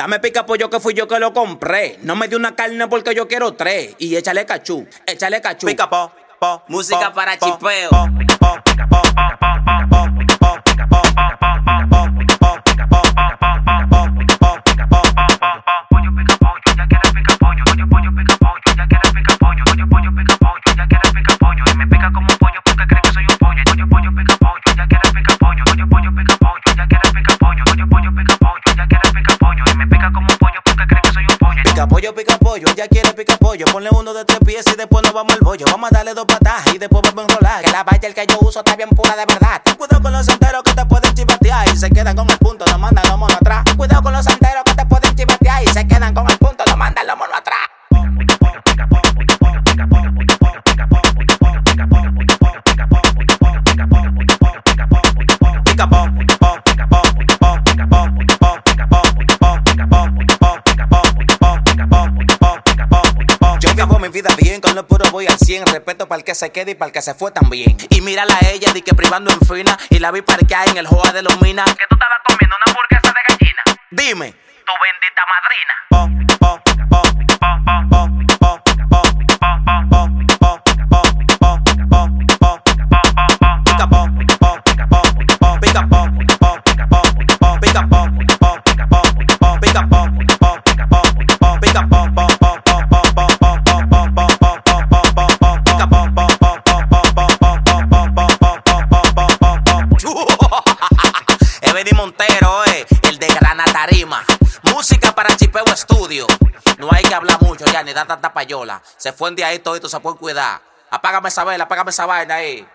Dame pica pollo que fui yo que lo compré. No me dio una carne porque yo quiero tres. Y échale cachú, échale cachú. Pica po, po, Música po, para po, chipeo. po, pollo. Pica pollo, ya quiere pica pollo. Ponle uno de tres pies y después nos vamos al bollo. Vamos a darle dos patas y después vamos a enrolar. Que la valla el que yo uso está bien pura de verdad. Cuidado con los santeros que te pueden chivatear y se quedan con el punto, no mandan los monos atrás. Cuidado con los santeros que te pueden chivatear y se quedan con el punto, no mandan los monos atrás. pica 100. Respeto para el que se quede y para el que se fue también. Y mírala a ella, di que privando en fina. Y la vi parquear en el Joa de los Minas. Que tú estabas comiendo una hamburguesa de gallina. Dime. Tu bendita madrina. po, po, po, po, po, po, po, po, po, po, po, pica po, po, po, pica po, po, po, pica po, po, po, Montero, eh, el de Grana Tarima. Música para Chipeo Estudio. No hay que hablar mucho ya, ni dar tanta payola. Se fue de ahí todo y se puede cuidar. Apágame esa vela, apágame esa vaina ahí.